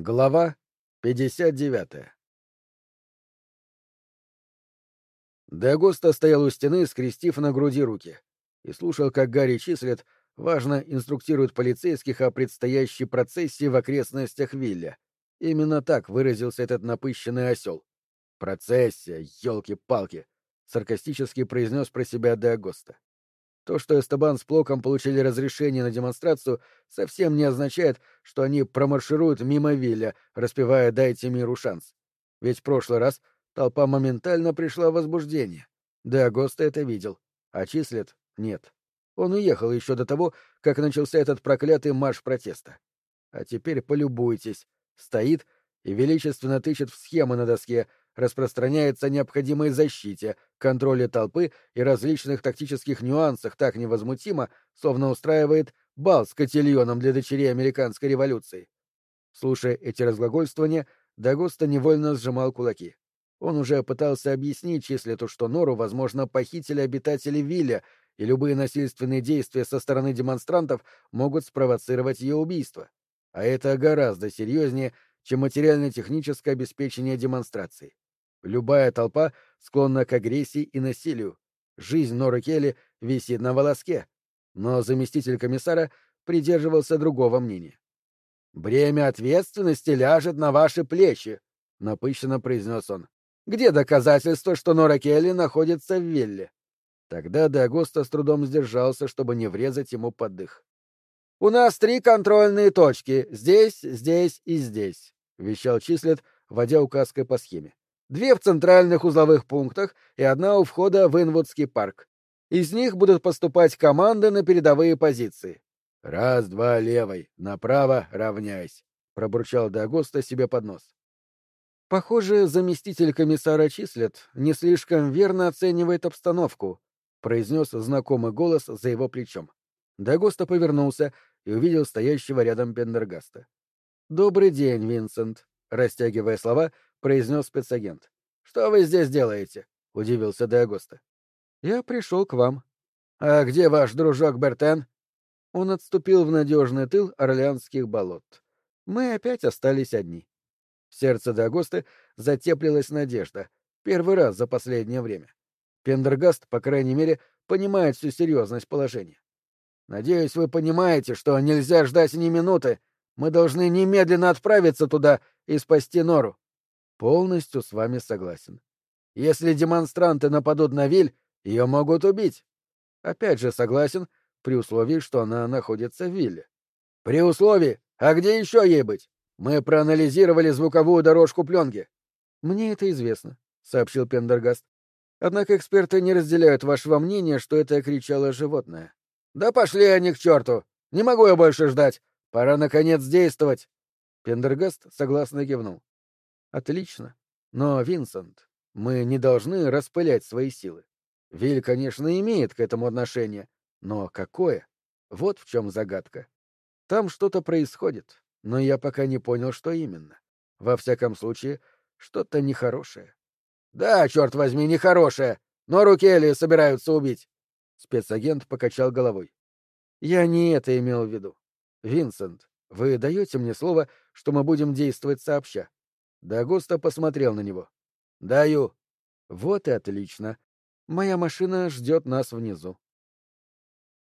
Глава 59 Деагоста стоял у стены, скрестив на груди руки, и слушал, как Гарри Числет важно инструктирует полицейских о предстоящей процессии в окрестностях Вилля. Именно так выразился этот напыщенный осел. «Процессия, елки-палки!» — саркастически произнес про себя Деагоста. То, что Эстебан с Плоком получили разрешение на демонстрацию, совсем не означает, что они промаршируют мимо Вилля, распевая «Дайте миру шанс». Ведь в прошлый раз толпа моментально пришла в возбуждение. Да Агоста это видел, а числит — нет. Он уехал еще до того, как начался этот проклятый марш протеста. А теперь полюбуйтесь. Стоит и величественно тычет в схемы на доске, распространяется о необходимой защите, контроле толпы и различных тактических нюансах так невозмутимо, словно устраивает бал с котельоном для дочерей американской революции. Слушая эти разглагольствования, Дагоста невольно сжимал кулаки. Он уже пытался объяснить Числету, что Нору, возможно, похитили обитатели Вилля, и любые насильственные действия со стороны демонстрантов могут спровоцировать ее убийство. А это гораздо серьезнее, чем материально-техническое обеспечение демонстрации. Любая толпа склонна к агрессии и насилию. Жизнь Норы Келли висит на волоске. Но заместитель комиссара придерживался другого мнения. «Бремя ответственности ляжет на ваши плечи», — напыщенно произнес он. «Где доказательства, что Нора Келли находится в вилле?» Тогда Дагоста с трудом сдержался, чтобы не врезать ему под дых. «У нас три контрольные точки — здесь, здесь и здесь», — вещал Числет, водя указкой по схеме две в центральных узловых пунктах и одна у входа в Инвудский парк. Из них будут поступать команды на передовые позиции. «Раз, два, левой, направо, равняйсь», — пробурчал Дагоста себе под нос. «Похоже, заместитель комиссара Числет не слишком верно оценивает обстановку», — произнес знакомый голос за его плечом. Дагоста повернулся и увидел стоящего рядом Пендергаста. «Добрый день, Винсент», — растягивая слова, —— произнес спецагент. «Что вы здесь делаете?» — удивился Деагоста. «Я пришел к вам». «А где ваш дружок Бертен?» Он отступил в надежный тыл Орлеанских болот. Мы опять остались одни. В сердце Деагосты затеплилась надежда. Первый раз за последнее время. Пендергаст, по крайней мере, понимает всю серьезность положения. «Надеюсь, вы понимаете, что нельзя ждать ни минуты. Мы должны немедленно отправиться туда и спасти Нору». Полностью с вами согласен. Если демонстранты нападут на Виль, ее могут убить. Опять же согласен, при условии, что она находится в Вилле. При условии? А где еще ей быть? Мы проанализировали звуковую дорожку пленки. Мне это известно, сообщил Пендергаст. Однако эксперты не разделяют вашего мнения, что это кричало животное. Да пошли они к черту! Не могу я больше ждать! Пора, наконец, действовать! Пендергаст согласно кивнул. Отлично. Но, Винсент, мы не должны распылять свои силы. Виль, конечно, имеет к этому отношение, но какое? Вот в чем загадка. Там что-то происходит, но я пока не понял, что именно. Во всяком случае, что-то нехорошее. Да, черт возьми, нехорошее. Но Рукели собираются убить. Спецагент покачал головой. Я не это имел в виду. Винсент, вы даете мне слово, что мы будем действовать сообща? Дагуста посмотрел на него. «Даю». «Вот и отлично. Моя машина ждет нас внизу».